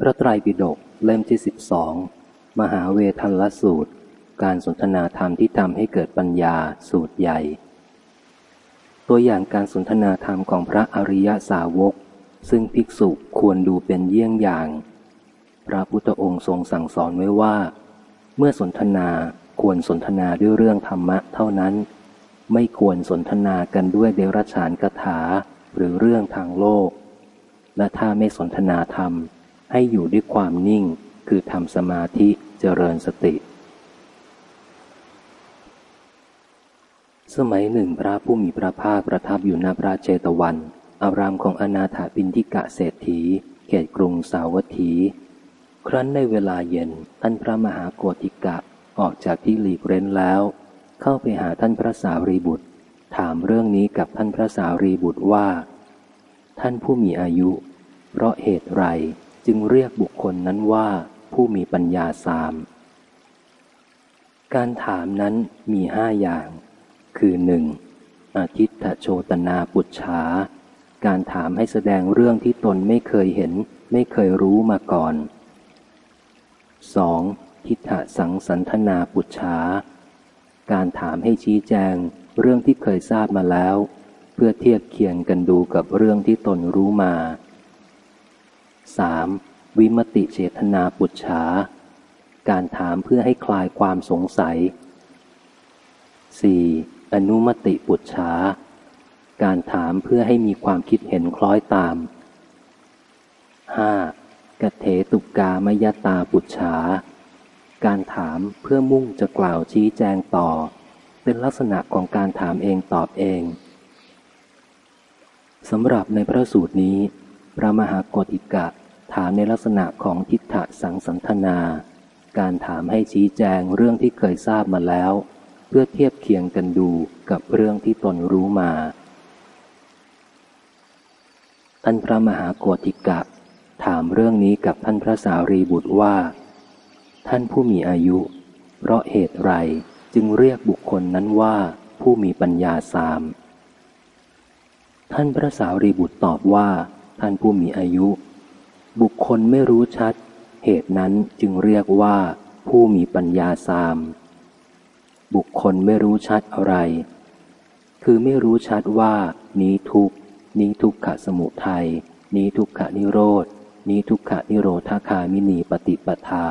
พระไตรปิฎกเล่มที่สิบสองมหาเวทันลสูตร การสนทนาธรรมที่ทำให้เกิดปัญญาสูตรใหญ่ ตัวอย่างการสนทนาธรรมของพระอริยสาวก ซึ่งภิกษุควรดูเป็นเยี่ยงอย่าง พระพุทธองค์ทรงสั่งสอนไว้ว่า เมื่อสนทนาควรสนทนาด้วยเรื่องธรรมะเท่านั้น ไม่ควรสนทนากันด้วยเดรัจฉานคาถาหรือเรื่องทางโลก และถ้าไม่สนทนาธรรม ให้อยู่ด้วยความนิ่งคือทำสมาธิเจริญสติ สมัยหนึ่งพระผู้มีพระภาคประทับอยู่ณพระเจตวัน อารามของอนาถาบินทิกะเศรษฐี เขตกรุงสาวัตถี ครั้นในเวลาเย็นท่านพระมหาโกติกะออกจากที่หลีกเร้นแล้ว เข้าไปหาท่านพระสารีบุตร ถามเรื่องนี้กับท่านพระสารีบุตรว่า ท่านผู้มีอายุ เพราะเหตุไร จึงเรียกบุคคลนั้นว่าผู้มีปัญญาสาม การถามนั้นมีห้าอย่าง คือหนึ่งอาทิตถโชตนาปุจฉา การถามให้แสดงเรื่องที่ตนไม่เคยเห็น ไม่เคยรู้มาก่อน 2. ทิฏฐสังสันทนาปุจฉา การถามให้ชี้แจงเรื่องที่เคยทราบมาแล้ว เพื่อเทียบเคียงกันดูกับเรื่องที่ตนรู้มา 3. วิมติเจตนาปุจฉา การถามเพื่อให้คลายความสงสัย 4. อนุมติปุจฉา การถามเพื่อให้มีความคิดเห็นคล้อยตาม 5. กเถตุกามยตาปุจฉา การถามเพื่อมุ่งจะกล่าวชี้แจงต่อ เป็นลักษณะของการถามเองตอบเองสำหรับในพระสูตรนี้ พระมหากติกะ ถามในลักษณะของทิฏฐสังสันทนา การถามให้ชี้แจงเรื่องที่เคยทราบมาแล้ว เพื่อเทียบเคียงกันดูกับเรื่องที่ตนรู้มา ท่านพระมหาโกติกะ ถามเรื่องนี้กับท่านพระสารีบุตรว่า ท่านผู้มีอายุ เพราะเหตุไรจึงเรียกบุคคลนั้นว่าผู้มีปัญญาสาม ท่านพระสารีบุตรตอบว่า ท่านผู้มีอายุ บุคคลไม่รู้ชัด เหตุนั้นจึงเรียกว่าผู้มีปัญญาสาม บุคคลไม่รู้ชัดอะไร คือไม่รู้ชัดว่านี้ทุกนี้ทุกขะสมุทัยนี้ทุกขะนิโรธนี้ทุกขะนิโรธาคามินีปฏิปทา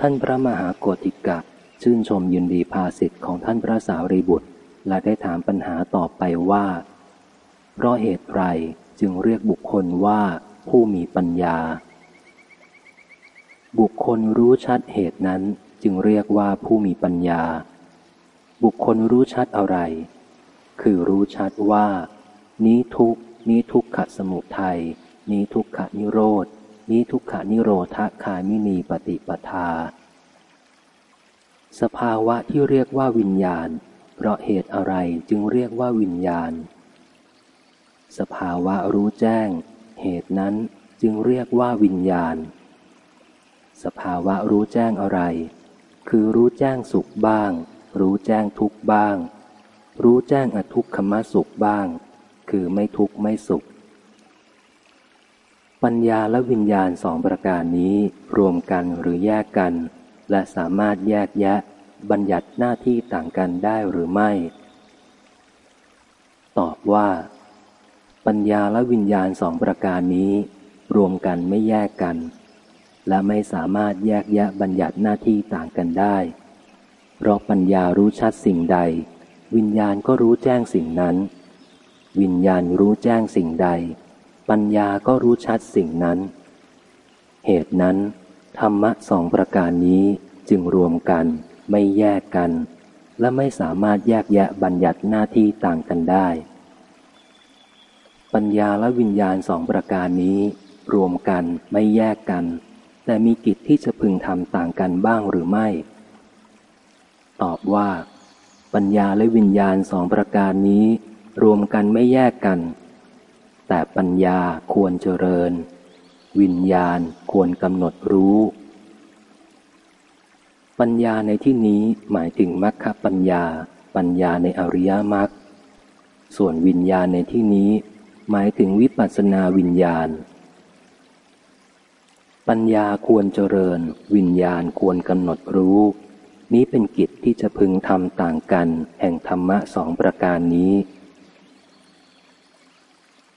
ท่านพระมหาโกติกะชื่นชมยินดีภาสิทธิ์ของท่านพระสาวรีบุตร และได้ถามปัญหาต่อไปว่า เพราะเหตุไร จึงเรียกบุคคลว่าผู้มีปัญญา บุคคลรู้ชัดเหตุนั้นจึงเรียกว่าผู้มีปัญญา บุคคลรู้ชัดอะไร คือรู้ชัดว่า นี้ทุกนี้ทุกขะสมุทัยนี้ทุกขะนิโรธนี้ทุกขะนิโรธคามินีปฏิปทา สภาวะที่เรียกว่าวิญญาณ เพราะเหตุอะไรจึงเรียกว่าวิญญาณ สภาวะรู้แจ้ง เหตุนั้นจึงเรียกว่าวิญญาณ สภาวะรู้แจ้งอะไร คือรู้แจ้งสุขบ้าง รู้แจ้งทุกบ้าง รู้แจ้งอทุกขมสุขบ้าง คือไม่ทุกข์ไม่สุข ปัญญาและวิญญาณสองประการนี้รวมกันหรือแยกกัน และสามารถแยกแยะ บัญญัติหน้าที่ต่างกันได้หรือไม่ ตอบว่า ปัญญาและวิญญาณสองประการนี้ รวมกันไม่แยกกัน และไม่สามารถแยกแยะบัญญัติหน้าที่ต่างกันได้ เพราะปัญญารู้ชัดสิ่งใด วิญญาณก็รู้แจ้งสิ่งนั้น วิญญาณรู้แจ้งสิ่งใด ปัญญาก็รู้ชัดสิ่งนั้น เหตุนั้น ธรรมะสองประการนี้จึงรวมกันไม่แยกกัน และไม่สามารถแยกแยะบัญญัติหน้าที่ต่างกันได้ ปัญญาและวิญญาณสองประการนี้ รวมกันไม่แยกกัน แต่มีกิจที่จะพึงทำต่างกันบ้างหรือไม่ ตอบว่า ปัญญาและวิญญาณสองประการนี้ รวมกันไม่แยกกัน แต่ปัญญาควรเจริญ วิญญาณควรกำหนดรู้ ปัญญาในที่นี้หมายถึงมรรคปัญญา ปัญญาในอริยมรรคส่วนวิญญาณในที่นี้ หมายถึงวิปัสสนาวิญญาณ ปัญญาควรเจริญ วิญญาณควรกำหนดรู้ นี้เป็นกิจที่จะพึงทำต่างกัน แห่งธรรมะสองประการนี้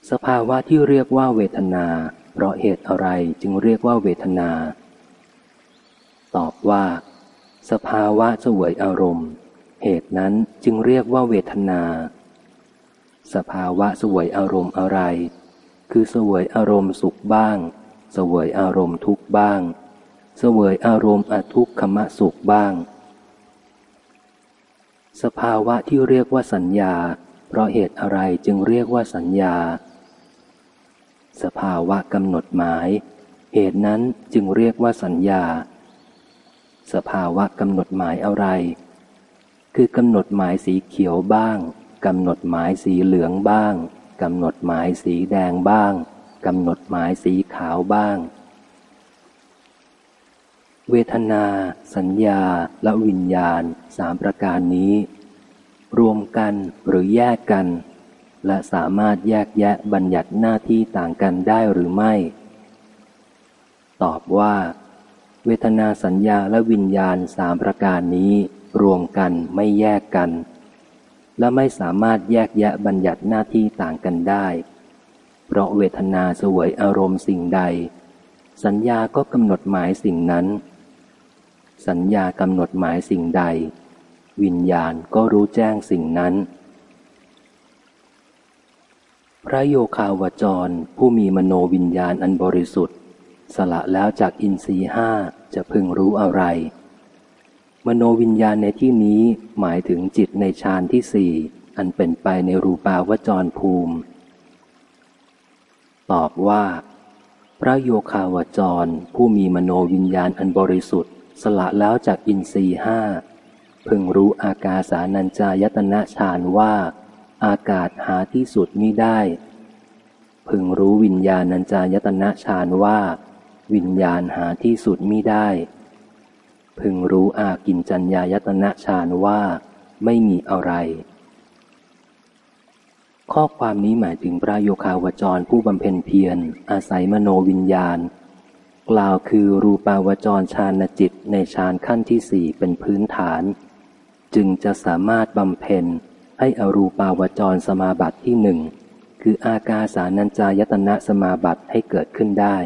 สภาวะที่เรียกว่าเวทนา เพราะเหตุอะไรจึงเรียกว่าเวทนา ตอบว่า สภาวะสวยอารมณ์ เหตุนั้นจึงเรียกว่าเวทนา สภาวะสวยอารมณ์อะไร คือสวยอารมณ์สุขบ้าง สวยอารมณ์ทุกบ้าง สวยอารมณ์อทุกขมะสุขบ้าง สภาวะที่เรียกว่าสัญญา เพราะเหตุอะไรจึงเรียกว่าสัญญา สภาวะกำหนดหมาย เหตุนั้นจึงเรียกว่าสัญญา สภาวะกำหนดหมายอะไร คือกำหนดหมายสีเขียวบ้าง กำหนดหมายสีเหลืองบ้างกำหนดหมายสีแดงบ้างกำหนดหมายสีขาวบ้าง เวทนา สัญญา และวิญญาณสามประการนี้ รวมกันหรือแยกกัน และสามารถแยกแยะบัญญัติหน้าที่ต่างกันได้หรือไม่ ตอบว่า เวทนาสัญญาและวิญญาณสามประการนี้ รวมกันไม่แยกกัน และไม่สามารถแยกแยะบัญญัติหน้าที่ต่างกันได้ เพราะเวทนาสวยอารมณ์สิ่งใด สัญญาก็กำหนดหมายสิ่งนั้น สัญญากำหนดหมายสิ่งใด วิญญาณก็รู้แจ้งสิ่งนั้น พระโยคาวจรผู้มีมโนวิญญาณอันบริสุทธิ์ สละแล้วจากอินทรีห้าจะพึงรู้อะไร มโนวิญญาณในที่นี้หมายถึงจิตในฌานที่สี่อันเป็นไปในรูปาวจรภูมิ ตอบว่า พระโยคาวจรผู้มีมโนวิญญาณอันบริสุทธิ์ สละแล้วจากอินทรีห้าพึงรู้อากาสานัญจายตนะฌานว่า อากาศหาที่สุดมิได้ พึงรู้วิญญาณัญจายตนะฌานว่า วิญญาณหาที่สุดมิได้ พึงรู้อากินจัญญายตนะฌานว่าไม่มีอะไร ข้อความนี้หมายถึงพระโยคาวจรผู้บำเพ็ญเพียร อาศัยมโนวิญญาณ กล่าวคือรูปาวจรฌานจิตในฌานขั้นที่สี่เป็นพื้นฐาน จึงจะสามารถบำเพ็ญให้อรูปาวจรสมาบัติที่หนึ่งคืออากาสานัญจายตนะสมาบัติให้เกิดขึ้นได้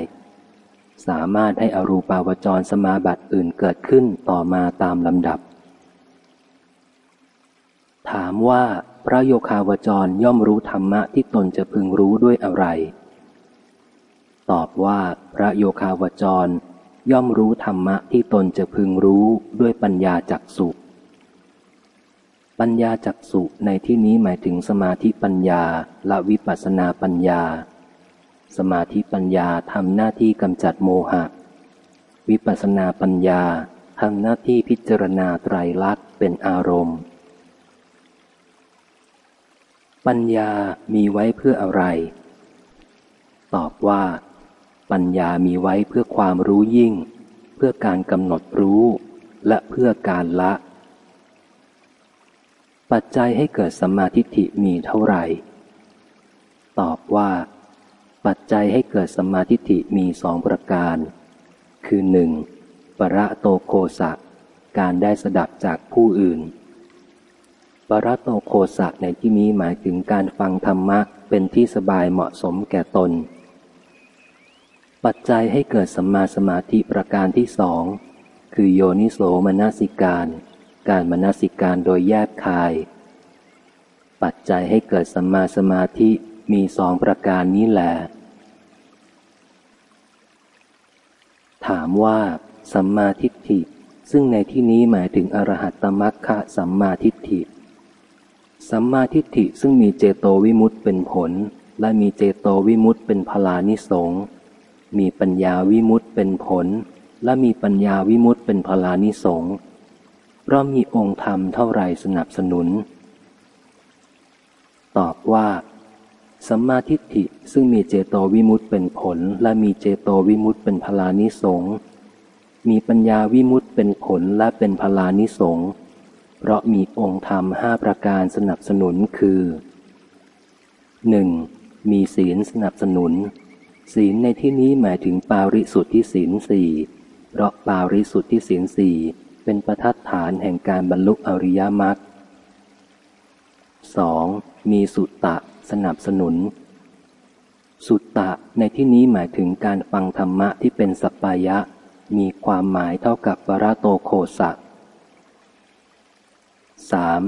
สามารถให้อรูปาวจรสมาบัติอื่นเกิดขึ้นต่อมาตามลำดับ ถามว่าพระโยคาวจรย่อมรู้ธรรมะที่ตนจะพึงรู้ด้วยอะไร ตอบว่าพระโยคาวจร ย่อมรู้ธรรมะที่ตนจะพึงรู้ด้วยปัญญาจักสุปัญญาจักสุในที่นี้หมายถึงสมาธิปัญญาและวิปัสนาปัญญา สมาธิปัญญาทำหน้าที่กำจัดโมหะ วิปัสนาปัญญาทำหน้าที่พิจารณาไตรลักษณ์เป็นอารมณ์ ปัญญามีไว้เพื่ออะไร ตอบว่า ปัญญามีไว้เพื่อความรู้ยิ่ง เพื่อการกำหนดรู้ และเพื่อการละ ปัจจัยให้เกิดสัมมาทิฏฐิมีเท่าไหร่ ตอบว่า ปัจจัยให้เกิดสัมมาทิฏฐิมีสองประการ คือหนึ่งประโตโคสะ การได้สดับจากผู้อื่น ปรโตโคสะในที่นี้หมายถึงการฟังธรรมะเป็นที่สบายเหมาะสมแก่ตน ปัจจัยให้เกิดสัมมาสมาธิประการที่สอง คือโยนิโสมนสิการ การมนสิการโดยแยกคาย ปัจจัยให้เกิดสัมมาสมาธิ มีสองประการนี้แหละถามว่าสัมมาทิฏฐิ ซึ่งในที่นี้หมายถึงอรหัตตมัคคะสัมมาทิฏฐิ สัมมาทิฏฐิซึ่งมีเจโตวิมุตต์เป็นผล และมีเจโตวิมุตต์เป็นพลานิสงมีปัญญาวิมุตต์เป็นผล และมีปัญญาวิมุตต์เป็นพลานิสงเพราะมีองค์ธรรมเท่าไรสนับสนุน ตอบว่า สัมมาทิฏฐิซึ่งมีเจโตวิมุตต์เป็นผล และมีเจโตวิมุตต์เป็นพลานิสงมีปัญญาวิมุตต์เป็นผลและเป็นพลานิสงเพราะมีองค์ธรรมห้าประการสนับสนุนคือ 1. มีศีลสนับสนุน ศีลในที่นี้หมายถึงปาริสุทธิศีลสี่เพราะปาริสุทธิศีลสี่เป็นประทัดฐานแห่งการบรรลุอริยมรรคสองมีสุตตะ สนับสนุน สุตตะในที่นี้หมายถึงการฟังธรรมะที่เป็นสัปปายะ มีความหมายเท่ากับปราโตโคสักสาม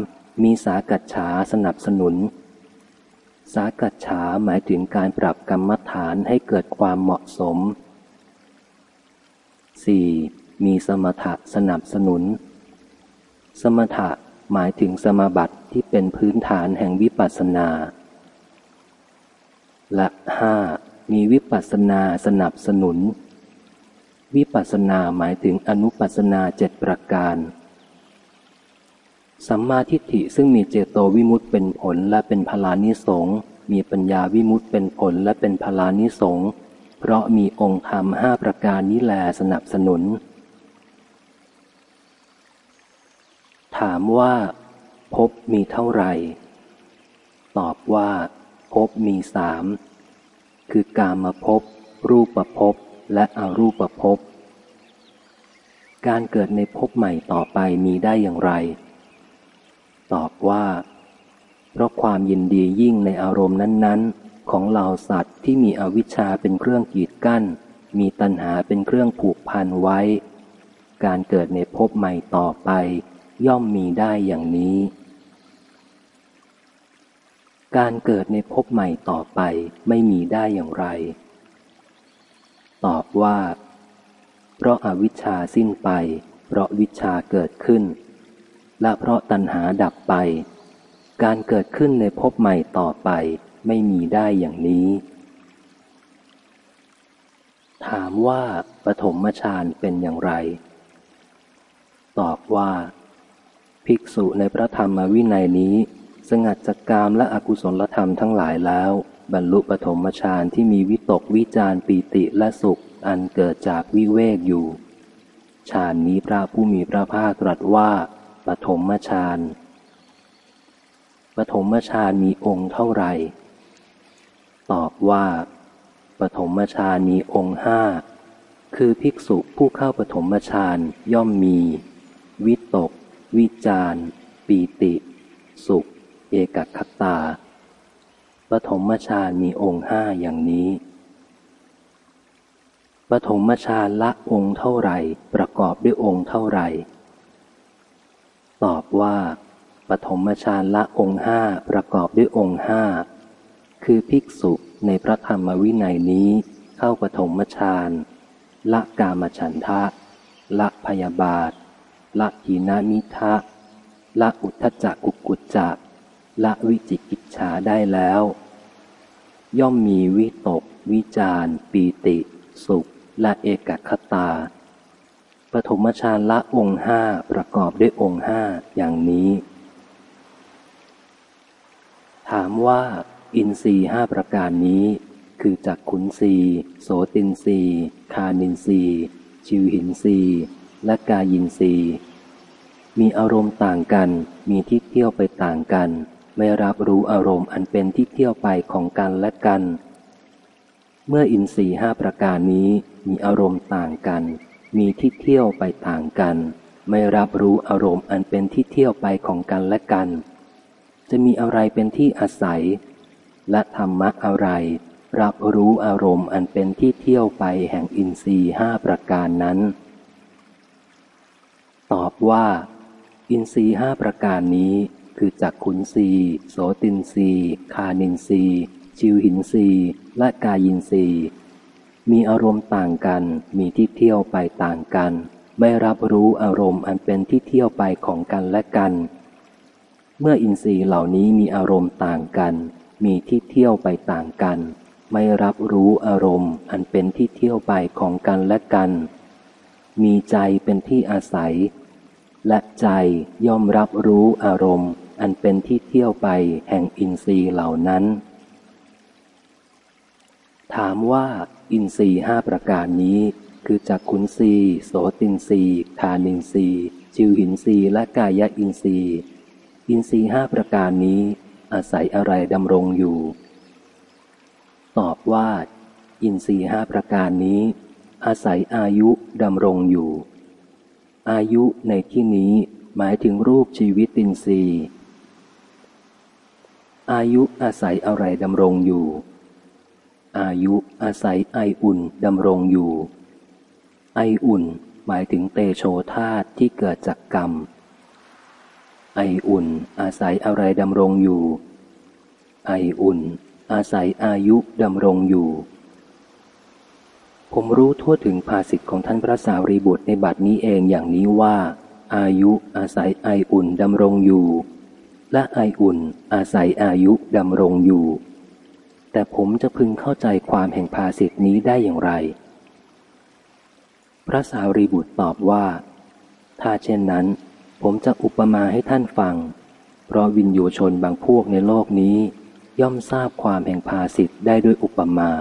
มีสากัจฉาสนับสนุน สากัจฉาหมายถึงการปรับกรรมฐานให้เกิดความเหมาะสม 4. มีสมถะสนับสนุน สมถะหมายถึงสมบัติที่เป็นพื้นฐานแห่งวิปัสสนา และห้ามีวิปัสสนาสนับสนุน วิปัสสนาหมายถึงอนุปัสสนาเจ็ดประการ สัมมาทิฏฐิซึ่งมีเจโตวิมุตเป็นผลและเป็นพลานิสงมีปัญญาวิมุตเป็นผลและเป็นพลานิสงเพราะมีองค์ธรรมห้าประการนี้แลสนับสนุน ถามว่า พบมีเท่าไหร่ ตอบว่า พบมีสามคือกามาพบรูปประพบและอรูปประพบการเกิดในภพใหม่ต่อไปมีได้อย่างไร ตอบว่า เพราะความยินดียิ่งในอารมณ์นั้น ๆ ของเหล่าสัตว์ที่มีอวิชชาเป็นเครื่องกีดกั้น มีตัณหาเป็นเครื่องผูกพันไว้ การเกิดในภพใหม่ต่อไป ย่อมมีได้อย่างนี้ การเกิดในภพใหม่ต่อไปไม่มีได้อย่างไร ตอบว่า เพราะอาวิชชาสิ้นไป เพราะวิชาเกิดขึ้น และเพราะตัณหาดับไป การเกิดขึ้นในภพใหม่ต่อไปไม่มีได้อย่างนี้ ถามว่าปฐมฌานเป็นอย่างไร ตอบว่า ภิกษุในพระธรรมวินัยนี้ สงัดจากกามและอกุศลธรรมทั้งหลายแล้ว บรรลุปฐมฌานที่มีวิตกวิจารปีติและสุข อันเกิดจากวิเวกอยู่ฌานนี้พระผู้มีพระภาคตรัสว่าปฐมฌานปฐมฌานมีองค์เท่าไหร่ ตอบว่าปฐมฌานมีองค์ห้าคือภิกษุผู้เข้าปฐมฌานย่อมมี วิตก วิจารปีติ สุข เอกคตาปฐมฌานมีองค์ห้าอย่างนี้ปฐมฌานละองค์เท่าไหร่ ประกอบด้วยองค์เท่าไหร่ ตอบว่าปฐมฌานละองค์ห้าประกอบด้วยองค์ห้าคือภิกษุในพระธรรมวินัยนี้เข้าปฐมฌานละกามฉันทะ ละพยาบาท ละหีนามิทะ ละอุทธจักกุกุจจะ ละวิจิกิจฉาได้แล้ว ย่อมมีวิตก วิจารปีติ สุข และเอกคตา ปฐมฌานละองค์ห้าประกอบด้วยองค์ห้าอย่างนี้ ถามว่าอินทรีห้าประการนี้ คือจักขุนสีโสตินสีคานินสีชิวหินสีและกายินสีมีอารมณ์ต่างกัน มีที่เที่ยวไปต่างกัน ไม่รับรู้อารมณ์อันเป็นที่เที่ยวไปของกันและกัน เมื่ออินทรีห้าประการนี้มีอารมณ์ต่างกัน มีที่เที่ยวไปต่างกัน ไม่รับรู้อารมณ์อันเป็นที่เที่ยวไปของกันและกัน จะมีอะไรเป็นที่อาศัย และธรรมะอะไร รับรู้อารมณ์อันเป็นที่เที่ยวไปแห่งอินทรีห้าประการนั้น ตอบว่า อินทรีห้าประการนี้ คือจักขุนสีโสตินสีคานินสีชิวหินสีและกายินสีมีอารมณ์ต่างกัน มีที่เที่ยวไปต่างกัน ไม่รับรู้อารมณ์อันเป็นที่เที่ยวไปของกันและกัน เมื่ออินทรีย์เหล่านี้มีอารมณ์ต่างกัน มีที่เที่ยวไปต่างกัน ไม่รับรู้อารมณ์อันเป็นที่เที่ยวไปของกันและกัน มีใจเป็นที่อาศัย และใจย่อมรับรู้อารมณ์ อันเป็นที่เที่ยวไปแห่งอินทรีย์เหล่านั้น ถามว่าอินทรีห้าประการนี้ คือจักขุนรีโสตินรีทานินรีจิวหินรีและกายอินทรีอินทรีห้าประการนี้ อาศัยอะไรดำรงอยู่ ตอบว่า อินทรีห้าประการนี้ อาศัยอายุดำรงอยู่ อายุในที่นี้หมายถึงรูปชีวิตอินทรีย์ อายุอาศัยอะไรดำรงอยู่ อายุอาศัยไออุ่นดำรงอยู่ ไออุ่นหมายถึงเตโชธาตที่เกิดจากกรรม ไออุ่นอาศัยอะไรดำรงอยู่ ไออุ่น อาศัยอายุดำรงอยู่ ผมรู้ทั่วถึงภาสิทธิ์ของท่านพระสาวรีบุตรในบัดนี้เองอย่างนี้ว่า อายุอาศัยไออุ่นดำรงอยู่ และไออุ่นอาศัยอายุดำรงอยู่ แต่ผมจะพึงเข้าใจความแห่งภาสิทธินี้ได้อย่างไร พระสารีบุตรตอบว่า ถ้าเช่นนั้น ผมจะอุปมาให้ท่านฟัง เพราะวินโยชนบางพวกในโลกนี้ ย่อมทราบความแห่งภาสิทธิ์ได้ด้วยอุปมา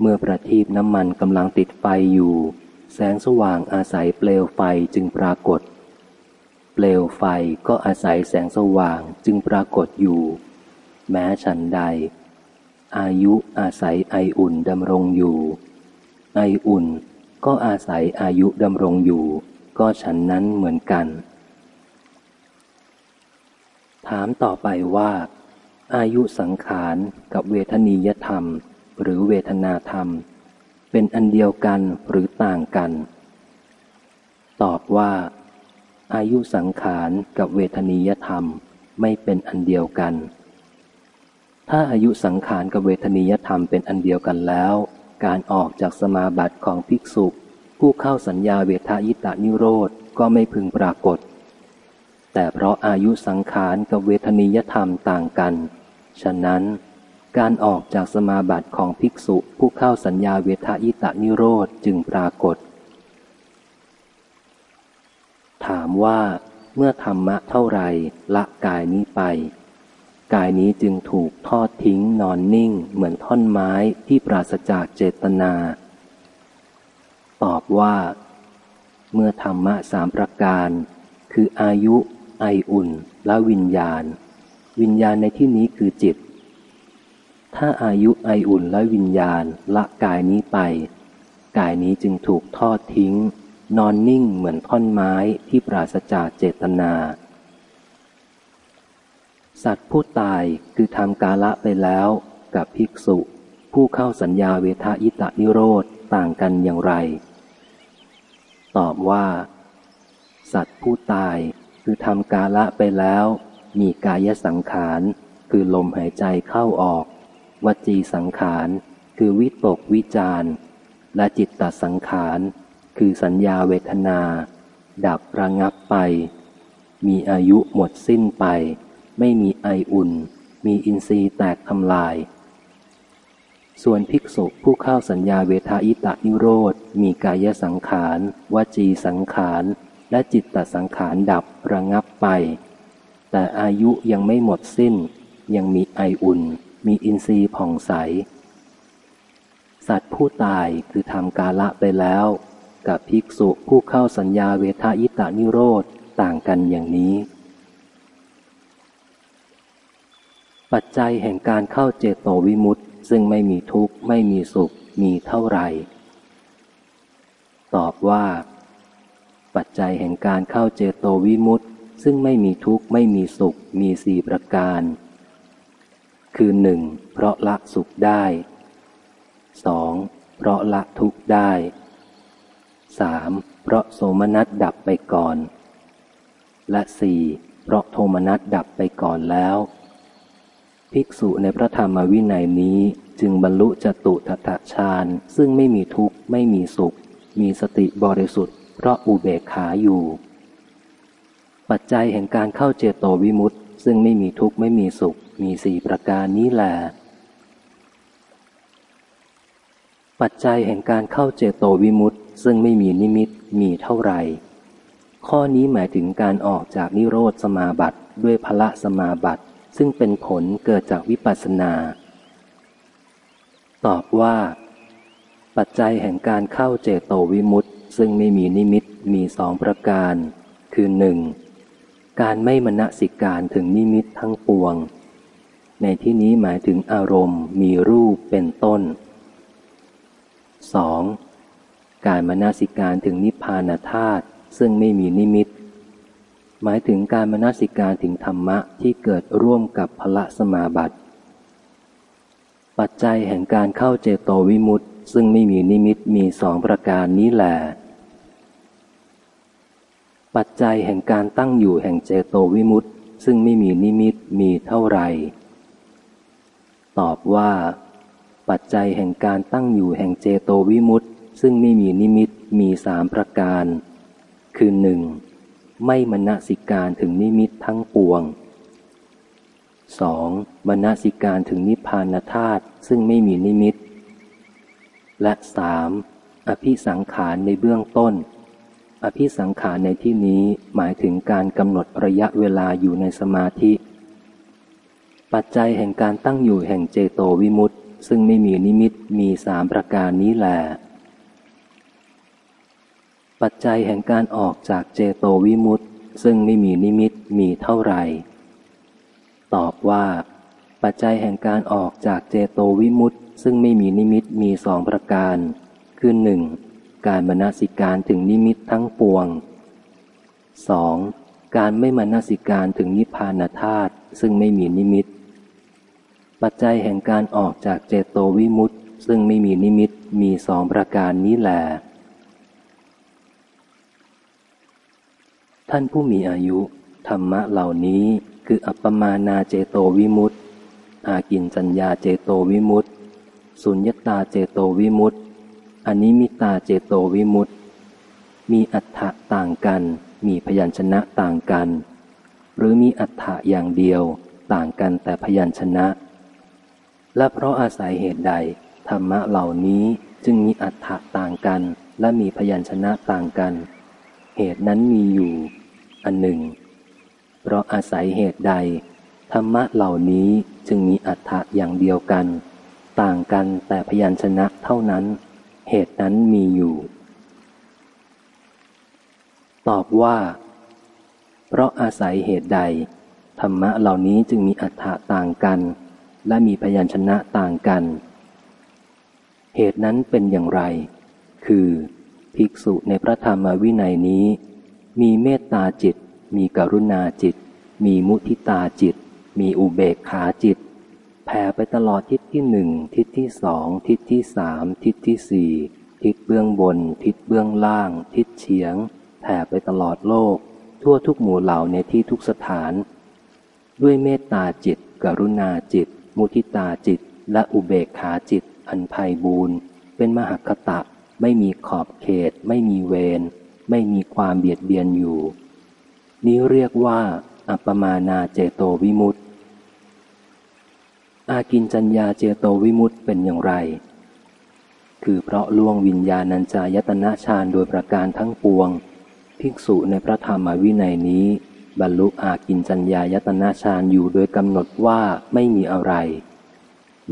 เมื่อประทีปน้ำมันกำลังติดไฟอยู่ แสงสว่างอาศัยเปลวไฟจึงปรากฏ เปลวไฟก็อาศัยแสงสว่างจึงปรากฏอยู่ แม้ฉันใด อายุอาศัยไออุ่นดำรงอยู่ ไออุ่นก็อาศัยอายุดำรงอยู่ ก็ฉันนั้นเหมือนกัน ถามต่อไปว่า อายุสังขารกับเวทนียธรรม หรือเวทนาธรรม เป็นอันเดียวกันหรือต่างกัน ตอบว่า อายุสังขารกับเวทนียธรรมไม่เป็นอันเดียวกัน ถ้าอายุสังขารกับเวทนียธรรมเป็นอันเดียวกันแล้ว การออกจากสมาบัติของภิกษุ ผู้เข้าสัญญาเวทายตานิโรธก็ไม่พึงปรากฏ แต่เพราะอายุสังขารกับเวทนียธรรมต่างกัน ฉะนั้น การออกจากสมาบัติของภิกษุ ผู้เข้าสัญญาเวทายตานิโรธจึงปรากฏ ถามว่าเมื่อธรรมะเท่าไรละกายนี้ไป กายนี้จึงถูกทอดทิ้งนอนนิ่งเหมือนท่อนไม้ที่ปราศจากเจตนา ตอบว่า เมื่อธรรมะสามประการ คืออายุ ไออุ่น และวิญญาณ วิญญาณในที่นี้คือจิต ถ้าอายุไออุ่นและวิญญาณละกายนี้ไป กายนี้จึงถูกทอดทิ้ง นอนนิ่งเหมือนท่อนไม้ที่ปราศจากเจตนา สัตว์ผู้ตายคือทำกาละไปแล้วกับภิกษุ ผู้เข้าสัญญาเวทายตานิโรธต่างกันอย่างไร ตอบว่า สัตว์ผู้ตายคือทำกาละไปแล้ว มีกายสังขารคือลมหายใจเข้าออก วจีสังขารคือวิตกวิจารและจิตตสังขาร คือสัญญาเวทนา ดับระงับไป มีอายุหมดสิ้นไป ไม่มีไออุ่น มีอินทรีย์แตกทำลาย ส่วนภิกษุผู้เข้าสัญญาเวทายตานิโรธ มีกายสังขาร วจีสังขาร และจิตตสังขารดับระงับไป แต่อายุยังไม่หมดสิ้น ยังมีไออุ่น มีอินทรีย์ผ่องใส สัตว์ผู้ตายคือทำกาละไปแล้ว กับภิกษุผู้เข้าสัญญาเวทายตานิโรธต่างกันอย่างนี้ ปัจจัยแห่งการเข้าเจโตวิมุตติซึ่งไม่มีทุกข์ไม่มีสุขมีเท่าไหร่ ตอบว่า ปัจจัยแห่งการเข้าเจโตวิมุตติซึ่งไม่มีทุกข์ไม่มีสุขมีสี่ประการ คือหนึ่งเพราะละสุขได้สองเพราะละทุกข์ได้ สามเพราะโสมนัสดับไปก่อน และสี่เพราะโทมนัสดับไปก่อนแล้ว ภิกษุในพระธรรมวินัยนี้จึงบรรลุจตุทัตฌานซึ่งไม่มีทุกข์ไม่มีสุข มีสติบริสุทธิ์เพราะอุเบกขาอยู่ ปัจจัยแห่งการเข้าเจโตวิมุตติ ซึ่งไม่มีทุกข์ไม่มีสุข มีสี่ประการนี้แหละปัจจัยแห่งการเข้าเจโตวิมุตติ ซึ่งไม่มีนิมิตมีเท่าไหร่ ข้อนี้หมายถึงการออกจากนิโรธสมาบัติด้วยพละสมาบัติ ซึ่งเป็นผลเกิดจากวิปัสสนา ตอบว่า ปัจจัยแห่งการเข้าเจโตวิมุตติ ซึ่งไม่มีนิมิตมีสองประการ คือหนึ่งการไม่มณสิการถึงนิมิตทั้งปวง ในที่นี้หมายถึงอารมณ์มีรูปเป็นต้น 2. การมนาสิการถึงนิพพานธาตุซึ่งไม่มีนิมิต หมายถึงการมนาสิการถึงธรรมะที่เกิดร่วมกับพละสมาบัติ ปัจจัยแห่งการเข้าเจโตวิมุตติ ซึ่งไม่มีนิมิตมีสองประการนี้แหละปัจจัยแห่งการตั้งอยู่แห่งเจโตวิมุตติ ซึ่งไม่มีนิมิตมีเท่าไหร่ ตอบว่า ปัจจัยแห่งการตั้งอยู่แห่งเจโตวิมุตติ ซึ่งไม่มีนิมิตมีสามประการ คือหนึ่งไม่มณสิการถึงนิมิตทั้งปวง 2. มณสิการถึงนิพพานธาตุซึ่งไม่มีนิมิต และสามอภิสังขารในเบื้องต้น อภิสังขารในที่นี้หมายถึงการกำหนดระยะเวลาอยู่ในสมาธิ ปัจจัยแห่งการตั้งอยู่แห่งเจโตวิมุตติซึ่งไม่มีนิมิตมีสามประการนี้แหละ ปัจจัยแห่งการออกจากเจโตวิมุตติซึ่งไม่มีนิมิตมีเท่าไหร่ ตอบว่า ปัจจัยแห่งการออกจากเจโตวิมุตติซึ่งไม่มีนิมิตมีสองประการ คือหนึ่งการมนสิการถึงนิมิตทั้งปวง 2. การไม่มนสิการถึงนิพพานธาตุซึ่งไม่มีนิมิต ปัจจัยแห่งการออกจากเจโตวิมุตติซึ่งไม่มีนิมิตมีสองประการนี้แหละ ท่านผู้มีอายุ ธรรมะเหล่านี้คืออัปปมานาเจโตวิมุตต์อากินจัญญาเจโตวิมุตต์สุญญตาเจโตวิมุตต์อนิมิตาเจโตวิมุตติ มีอัฏฐะต่างกัน มีพยัญชนะต่างกัน หรือมีอัฏฐะอย่างเดียว ต่างกันแต่พยัญชนะ และเพราะอาศัยเหตุใด ธรรมะเหล่านี้จึงมีอัฏฐะต่างกัน และมีพยัญชนะต่างกัน เหตุนั้นมีอยู่ อันหนึ่ง เพราะอาศัยเหตุใด ธรรมะเหล่านี้จึงมีอัฏฐะอย่างเดียวกัน ต่างกันแต่พยัญชนะเท่านั้น เหตุนั้นมีอยู่ ตอบว่า เพราะอาศัยเหตุใด ธรรมะเหล่านี้จึงมีอัฏฐะต่างกัน และมีพยัญชนะต่างกัน เหตุนั้นเป็นอย่างไร คือ ภิกษุในพระธรรมวินัยนี้ มีเมตตาจิต มีกรุณาจิต มีมุทิตาจิต มีอุเบกขาจิต แผ่ไปตลอดทิศที่หนึ่งทิศที่สองทิศที่สามทิศที่สี่ทิศเบื้องบน ทิศเบื้องล่าง ทิศเฉียง แผ่ไปตลอดโลก ทั่วทุกหมู่เหล่าในที่ทุกสถาน ด้วยเมตตาจิต กรุณาจิต มุทิตาจิต และอุเบกขาจิต อันไพ่บูรณ์เป็นมหคตะ ไม่มีขอบเขต ไม่มีเวร ไม่มีความเบียดเบียนอยู่ นี้เรียกว่า อัปมานาเจโตวิมุตตอากินจัญญาเจโตวิมุตต์เป็นอย่างไร คือเพราะล่วงวิญญาณัญจายตนะฌานโดยประการทั้งปวง ภิกษุในพระธรรมวินัยนี้ บรรลุอากินจัญญายตนะฌานอยู่โดยกำหนดว่าไม่มีอะไร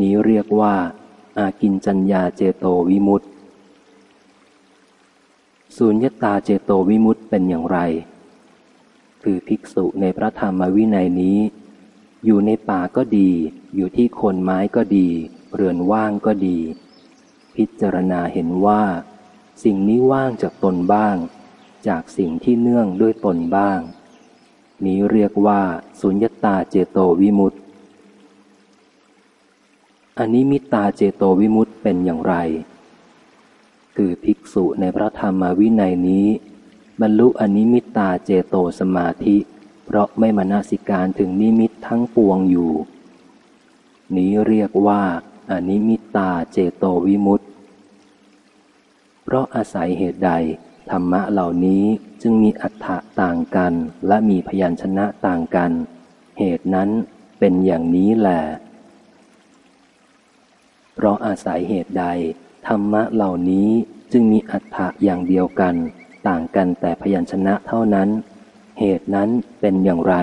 นี้เรียกว่า อากินจัญญาเจโตวิมุตต์ สุญญตาเจโตวิมุตต์เป็นอย่างไร คือภิกษุในพระธรรมวินัยนี้ อยู่ในป่าก็ดี อยู่ที่โคนไม้ก็ดี เรือนว่างก็ดี พิจารณาเห็นว่า สิ่งนี้ว่างจากตนบ้าง จากสิ่งที่เนื่องด้วยตนบ้าง นี้เรียกว่าสุญญตาเจโตวิมุตติอันนี้มิตาเจโตวิมุตติเป็นอย่างไร คือภิกษุในพระธรรมวินัยนี้ บรรลุอนิมิตตาเจโตสมาธิ เพราะไม่มานาสิการถึงนิมิตทั้งปวงอยู่ นี้เรียกว่าอนิมิตาเจโตวิมุตติ เพราะอาศัยเหตุใด ธรรมะเหล่านี้จึงมีอัฏฐะต่างกันและมีพยัญชนะต่างกัน เหตุนั้นเป็นอย่างนี้แหละเพราะอาศัยเหตุใด ธรรมะเหล่านี้จึงมีอัฏฐะอย่างเดียวกัน ต่างกันแต่พยัญชนะเท่านั้น เหตุนั้นเป็นอย่างไร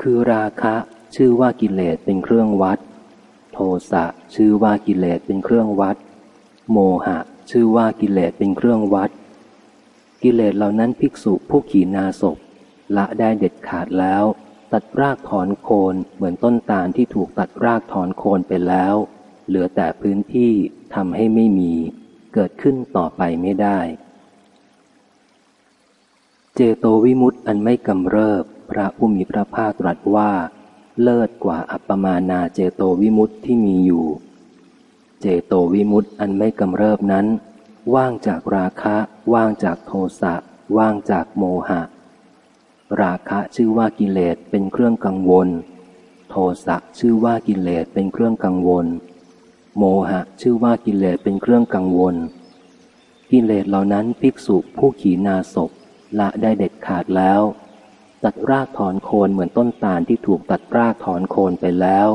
คือราคะชื่อว่ากิเลสเป็นเครื่องวัด โทสะชื่อว่ากิเลสเป็นเครื่องวัด โมหะ ชื่อว่ากิเลสเป็นเครื่องวัด กิเลสเหล่านั้นภิกษุผู้ขี่นาศพละได้เด็ดขาดแล้ว ตัดรากถอนโคนเหมือนต้นตาลที่ถูกตัดรากถอนโคนไปแล้ว เหลือแต่พื้นที่ทำให้ไม่มี เกิดขึ้นต่อไปไม่ได้ เจโตวิมุตต์อันไม่กำเริบ พระผู้มีพระภาคตรัสว่า เลิศกว่าอัปปมานาเจโตวิมุตต์ที่มีอยู่ เจโตวิมุตต์อันไม่กำเริบนั้น ว่างจากราคะ ว่างจากโทสะ ว่างจากโมหะ ราคะชื่อว่ากิเลสเป็นเครื่องกังวล โทสะชื่อว่ากิเลสเป็นเครื่องกังวล โมหะชื่อว่ากิเลสเป็นเครื่องกังวล กิเลสเหล่านั้นภิกษุผู้ขี่นาศพละได้เด็ดขาดแล้ว ตัดรากถอนโคนเหมือนต้นตาลที่ถูกตัดรากถอนโคนไปแล้ว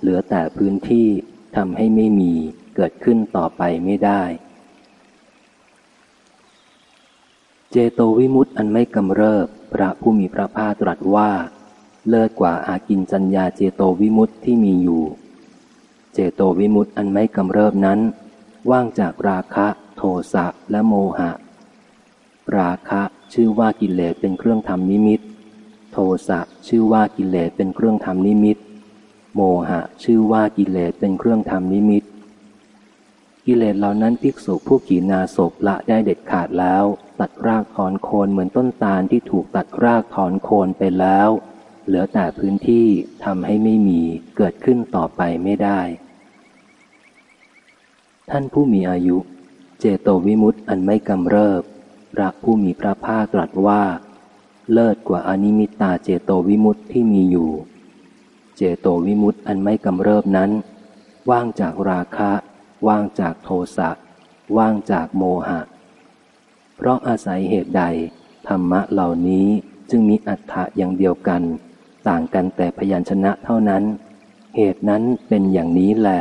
เหลือแต่พื้นที่ทำให้ไม่มีเกิดขึ้นต่อไปไม่ได้ เจโตวิมุตต์อันไม่กำเริบ พระผู้มีพระภาคตรัสว่า เลิศกว่าอากินจัญญาเจโตวิมุตติที่มีอยู่ เจโตวิมุตติอันไม่กำเริบนั้น ว่างจากราคะ โทสะและโมหะ ราคะชื่อว่ากิเลสเป็นเครื่องทำนิมิต โทสะชื่อว่ากิเลสเป็นเครื่องทำนิมิต โมหะชื่อว่ากิเลสเป็นเครื่องทำนิมิต กิเลสเหล่านั้นภิกษุผู้ขีนาศพละได้เด็ดขาดแล้ว ตัดรากถอนโคนเหมือนต้นตาลที่ถูกตัดรากถอนโคนไปแล้ว เหลือแต่พื้นที่ทำให้ไม่มีเกิดขึ้นต่อไปไม่ได้ ท่านผู้มีอายุ เจโตวิมุตต์อันไม่กำเริบพระผู้มีพระภาคตรัสว่า เลิศกว่าอนิมิตตาเจโตวิมุตต์ที่มีอยู่ เจโตวิมุตต์อันไม่กำเริบนั้น ว่างจากราคะ ว่างจากโทสะว่างจากโมหะ เพราะอาศัยเหตุใด ธรรมะเหล่านี้จึงมีอัฏฐะอย่างเดียวกัน ต่างกันแต่พยัญชนะเท่านั้น เหตุนั้นเป็นอย่างนี้แหละ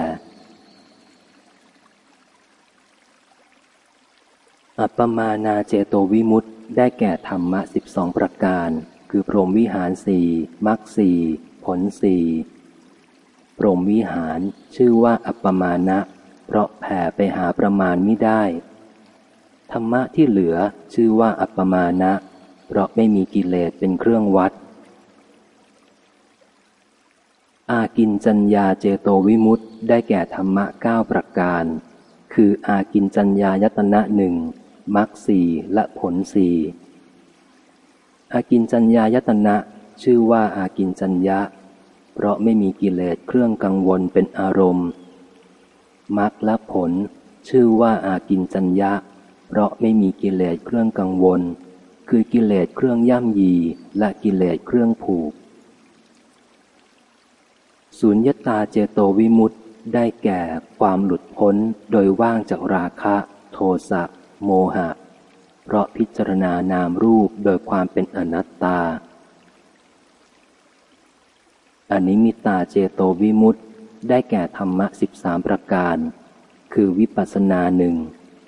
อัปปมานาเจโตวิมุตต์ได้แก่ธรรมะสิบสองประการ คือพรหมวิหารสี่มรรคสี่ผลสี่พรหมวิหารชื่อว่าอัปปมานะ เพราะแผ่ไปหาประมาณไม่ได้ ธรรมะที่เหลือชื่อว่าอัปปมานะ เพราะไม่มีกิเลสเป็นเครื่องวัด อากินจัญญาเจโตวิมุตต์ได้แก่ธรรมะเก้าประการ คืออากินจัญญายตนะหนึ่ง มรรคสี่และผลสี่อากินจัญญายตนะ ชื่อว่าอากินจัญญะ เพราะไม่มีกิเลสเครื่องกังวลเป็นอารมณ์มรรคและผล ชื่อว่าอากินจัญญะ เพราะไม่มีกิเลสเครื่องกังวล คือกิเลสเครื่องย่ำยี และกิเลสเครื่องผูกสุญญตาเจโตวิมุตต์ได้แก่ความหลุดพ้นโดยว่างจากราคะ โทสะ โมหะ เพราะพิจารณานามรูปโดยความเป็นอนัตตาอนนิมิตาเจโตวิมุตต์ได้แก่ธรรมะสิบสามประการ คือวิปัสสนาหนึ่ง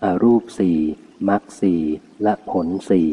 อรูปสี่มรรคสี่และผลสี่